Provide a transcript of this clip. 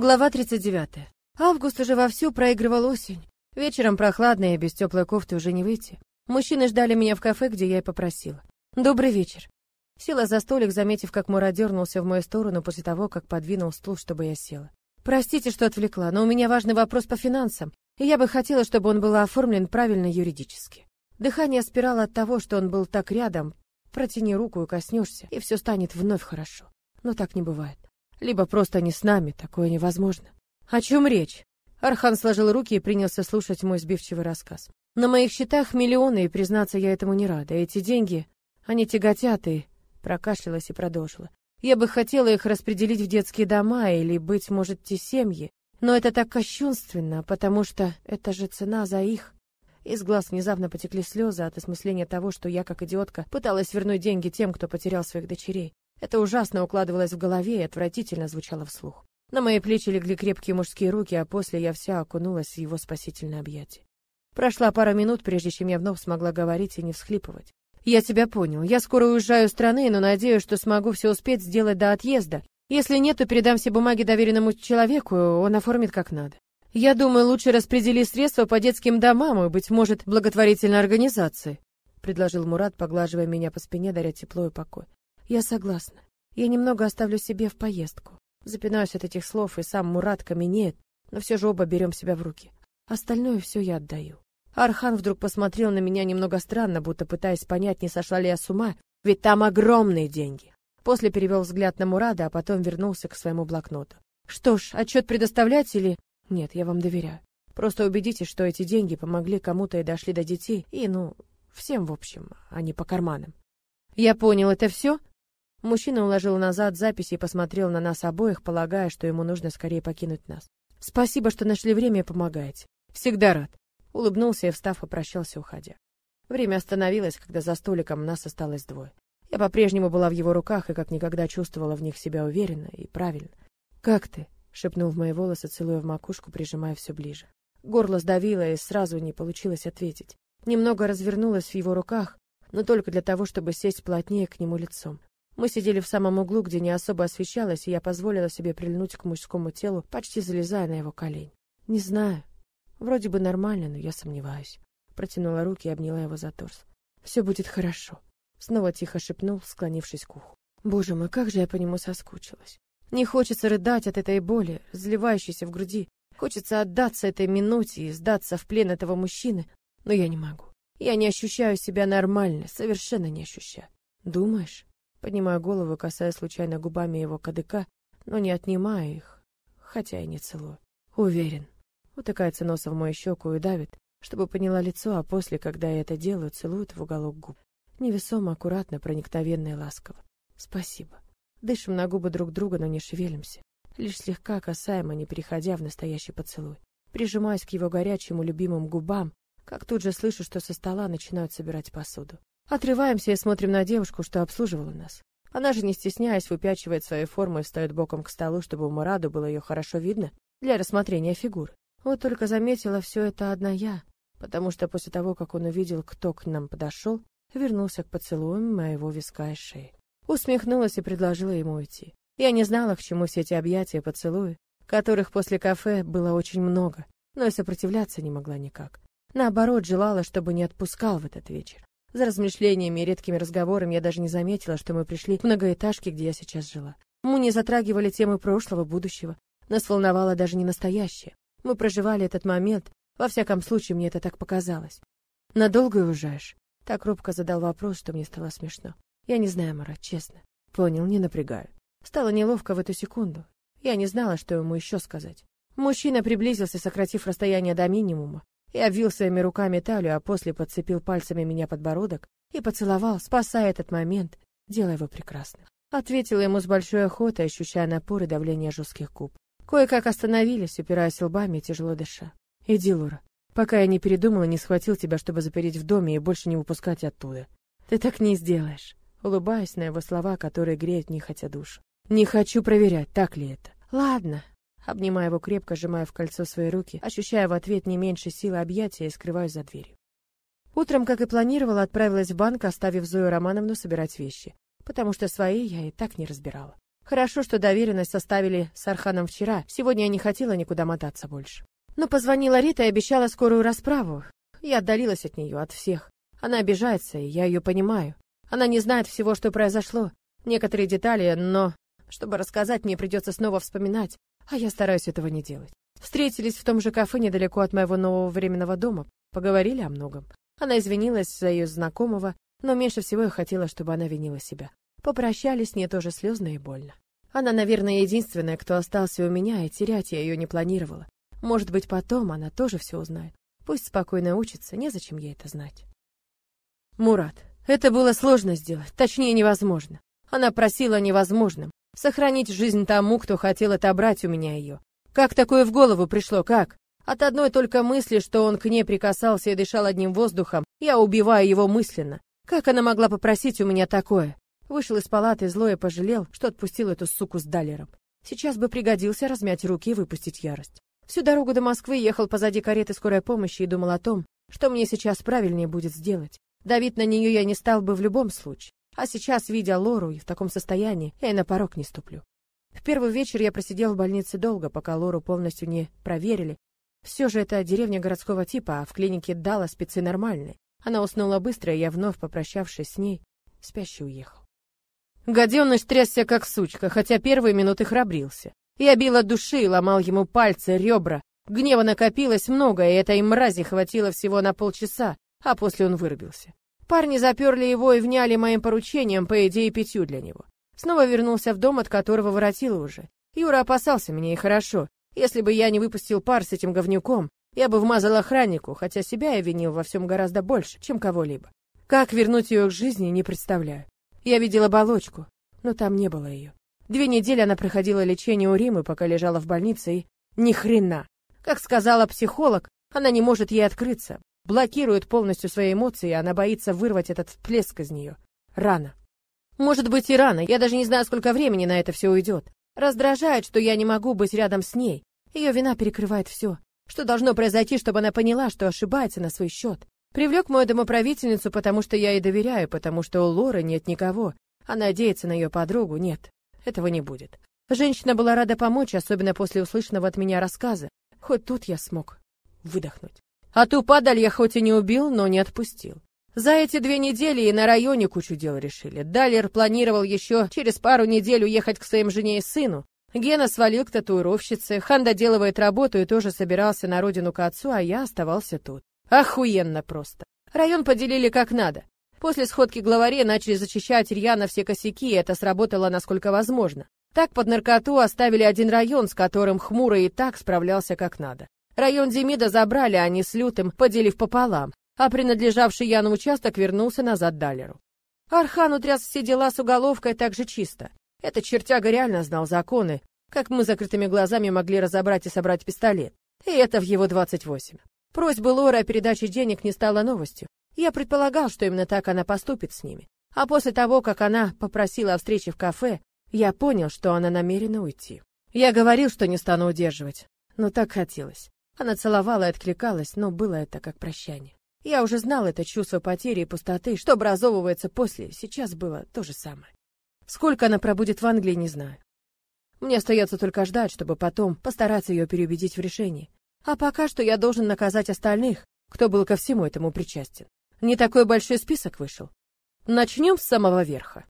Глава 39. Август уже вовсю проигрывал осень. Вечером прохладно и без теплой кофты уже не выйти. Мужчины ждали меня в кафе, где я и попросила. «Добрый вечер». Села за столик, заметив, как Мурат дернулся в мою сторону после того, как подвинул стул, чтобы я села. «Простите, что отвлекла, но у меня важный вопрос по финансам, и я бы хотела, чтобы он был оформлен правильно юридически». Дыхание спирало от того, что он был так рядом. Протяни руку и коснешься, и все станет вновь хорошо. Но так не бывает. Либо просто не с нами, такое невозможно. О чем речь? Архан сложил руки и принялся слушать мой сбивчивый рассказ. На моих счетах миллионы, и, признаться, я этому не рада. Эти деньги, они тяготят, и... Прокашлялась и продолжила. Я бы хотела их распределить в детские дома или, быть может, те семьи. Но это так кощунственно, потому что это же цена за их. Из глаз внезапно потекли слезы от осмысления того, что я, как идиотка, пыталась вернуть деньги тем, кто потерял своих дочерей. Это ужасно укладывалось в голове и отвратительно звучало вслух. На мои плечи легли крепкие мужские руки, а после я вся окунулась в его спасительное объятие. Прошла пара минут, прежде чем я вновь смогла говорить и не всхлипывать. «Я тебя понял. Я скоро уезжаю из страны, но надеюсь, что смогу все успеть сделать до отъезда. Если нет, то передам все бумаги доверенному человеку, он оформит как надо. Я думаю, лучше распредели средства по детским домам и, быть может, благотворительной организации», — предложил Мурат, поглаживая меня по спине, даря тепло и покой. Я согласна. Я немного оставлю себе в поездку. Запинаюсь от этих слов, и сам Мурат каменеет, но все же оба берем себя в руки. Остальное все я отдаю. Архан вдруг посмотрел на меня немного странно, будто пытаясь понять, не сошла ли я с ума, ведь там огромные деньги. После перевел взгляд на Мурада, а потом вернулся к своему блокноту. Что ж, отчет предоставлять или... Нет, я вам доверяю. Просто убедитесь, что эти деньги помогли кому-то и дошли до детей, и, ну, всем в общем, а не по карманам. Я понял, это все? Мужчина уложил назад записи и посмотрел на нас обоих, полагая, что ему нужно скорее покинуть нас. Спасибо, что нашли время и помогаете. Всегда рад. Улыбнулся и, встав, попрощался, уходя. Время остановилось, когда за столиком нас осталось двое. Я по-прежнему была в его руках и как никогда чувствовала в них себя уверенно и правильно. «Как ты?» — шепнул в мои волосы, целуя в макушку, прижимая все ближе. Горло сдавило, и сразу не получилось ответить. Немного развернулась в его руках, но только для того, чтобы сесть плотнее к нему лицом. Мы сидели в самом углу, где не особо освещалось, и я позволила себе прильнуть к мужскому телу, почти залезая на его колени. Не знаю. Вроде бы нормально, но я сомневаюсь. Протянула руки и обняла его за торс. Все будет хорошо. Снова тихо шепнул, склонившись к уху. Боже мой, как же я по нему соскучилась. Не хочется рыдать от этой боли, разливающейся в груди. Хочется отдаться этой минуте и сдаться в плен этого мужчины, но я не могу. Я не ощущаю себя нормально, совершенно не ощущаю. Думаешь? Поднимаю голову, касаясь случайно губами его кадыка, но не отнимаю их, хотя и не целую. Уверен. Утыкается носом в мою щеку и давит, чтобы поняла лицо, а после, когда я это делаю, целует в уголок губ. Невесомо, аккуратно, проникновенно и ласково. Спасибо. Дышим на губы друг друга, но не шевелимся. Лишь слегка касаемо, не переходя в настоящий поцелуй. Прижимаясь к его горячему любимым губам, как тут же слышу, что со стола начинают собирать посуду. Отрываемся и смотрим на девушку, что обслуживала нас. Она же, не стесняясь, выпячивает свою форму и встает боком к столу, чтобы у Мураду было ее хорошо видно для рассмотрения фигур. Вот только заметила все это одна я, потому что после того, как он увидел, кто к нам подошел, вернулся к поцелуям моего виска и шеи. Усмехнулась и предложила ему уйти. Я не знала, к чему все эти объятия и поцелуи, которых после кафе было очень много, но и сопротивляться не могла никак. Наоборот, желала, чтобы не отпускал в этот вечер. За размышлениями и редкими разговорами я даже не заметила, что мы пришли к многоэтажке, где я сейчас жила. Мы не затрагивали темы прошлого, будущего. Нас волновало даже не настоящее. Мы проживали этот момент, во всяком случае, мне это так показалось. «Надолго уезжаешь?» Так робко задал вопрос, что мне стало смешно. «Я не знаю, Марат, честно». «Понял, не напрягаю». Стало неловко в эту секунду. Я не знала, что ему еще сказать. Мужчина приблизился, сократив расстояние до минимума, и обвил своими руками талию, а после подцепил пальцами меня подбородок и поцеловал, спасая этот момент, делая его прекрасным. Ответила ему с большой охотой, ощущая напор и давление жестких губ. Кое-как остановились, упираясь лбами тяжело дыша. «Иди, Лура, пока я не передумала, не схватил тебя, чтобы запереть в доме и больше не выпускать оттуда. Ты так не сделаешь», улыбаясь на его слова, которые греют нехотя душу. «Не хочу проверять, так ли это». «Ладно, Обнимая его крепко, сжимая в кольцо свои руки, ощущая в ответ не меньше силы объятия и скрываюсь за дверью. Утром, как и планировала, отправилась в банк, оставив Зою Романовну собирать вещи, потому что свои я и так не разбирала. Хорошо, что доверенность составили с Арханом вчера. Сегодня я не хотела никуда мотаться больше. Но позвонила Рита и обещала скорую расправу. Я отдалилась от нее, от всех. Она обижается, и я ее понимаю. Она не знает всего, что произошло. Некоторые детали, но... Чтобы рассказать, мне придется снова вспоминать, а я стараюсь этого не делать. Встретились в том же кафе недалеко от моего нового временного дома. Поговорили о многом. Она извинилась за ее знакомого, но меньше всего я хотела, чтобы она винила себя. Попрощались, мне тоже слезно и больно. Она, наверное, единственная, кто остался у меня, и терять я ее не планировала. Может быть, потом она тоже все узнает. Пусть спокойно учится, незачем ей это знать. Мурат, это было сложно сделать, точнее невозможно. Она просила о невозможном сохранить жизнь тому, кто хотел отобрать у меня ее. Как такое в голову пришло, как? От одной только мысли, что он к ней прикасался и дышал одним воздухом, я убиваю его мысленно. Как она могла попросить у меня такое? Вышел из палаты злой и пожалел, что отпустил эту суку с Далером. Сейчас бы пригодился размять руки и выпустить ярость. Всю дорогу до Москвы ехал позади кареты скорой помощи и думал о том, что мне сейчас правильнее будет сделать. Давить на нее я не стал бы в любом случае. А сейчас, видя Лору и в таком состоянии, я и на порог не ступлю. В первый вечер я просидел в больнице долго, пока Лору полностью не проверили. Все же это деревня городского типа, а в клинике Дала спецы нормальные. Она уснула быстро, и я, вновь попрощавшись с ней, спящий уехал. Гаденыш трясся как сучка, хотя первые минуты храбрился. Я бил от души, ломал ему пальцы, ребра. Гнева накопилось много, и этой мрази хватило всего на полчаса, а после он вырубился. Парни заперли его и вняли моим поручением, по идее, пятью для него. Снова вернулся в дом, от которого воротила уже. Юра опасался меня, и хорошо. Если бы я не выпустил пар с этим говнюком, я бы вмазал охраннику, хотя себя я винил во всем гораздо больше, чем кого-либо. Как вернуть ее к жизни, не представляю. Я видел оболочку, но там не было ее. Две недели она проходила лечение у Римы, пока лежала в больнице, и ни хрена. Как сказала психолог, она не может ей открыться, блокирует полностью свои эмоции, и она боится вырвать этот всплеск из нее. Рано. Может быть и рано, я даже не знаю, сколько времени на это все уйдет. Раздражает, что я не могу быть рядом с ней. Ее вина перекрывает все. Что должно произойти, чтобы она поняла, что ошибается на свой счет? Привлек мою домоправительницу, потому что я ей доверяю, потому что у Лоры нет никого, а надеяться на ее подругу нет. Этого не будет. Женщина была рада помочь, особенно после услышанного от меня рассказа. Хоть тут я смог выдохнуть. А ту падаль я хоть и не убил, но не отпустил. За эти две недели и на районе кучу дел решили. Далер планировал еще через пару недель уехать к своим жене и сыну. Гена свалил к татуировщице, Хан доделывает работу и тоже собирался на родину к отцу, а я оставался тут. Охуенно просто. Район поделили как надо. После сходки главарей начали зачищать рьяно все косяки, и это сработало насколько возможно. Так под наркоту оставили один район, с которым Хмурый и так справлялся как надо. Район Демида забрали, а они с Лютым, поделив пополам, а принадлежавший Яну участок вернулся назад Далеру. Архан утряс все дела с уголовкой так же чисто. Этот чертяга реально знал законы, как мы закрытыми глазами могли разобрать и собрать пистолет. И это в его 28. Просьба Лоры о передаче денег не стала новостью. Я предполагал, что именно так она поступит с ними. А после того, как она попросила о встрече в кафе, я понял, что она намерена уйти. Я говорил, что не стану удерживать, но так хотелось. Она целовала и откликалась, но было это как прощание. Я уже знал это чувство потери и пустоты, что образовывается после, сейчас было то же самое. Сколько она пробудет в Англии, не знаю. Мне остается только ждать, чтобы потом постараться ее переубедить в решении. А пока что я должен наказать остальных, кто был ко всему этому причастен. Не такой большой список вышел. Начнем с самого верха.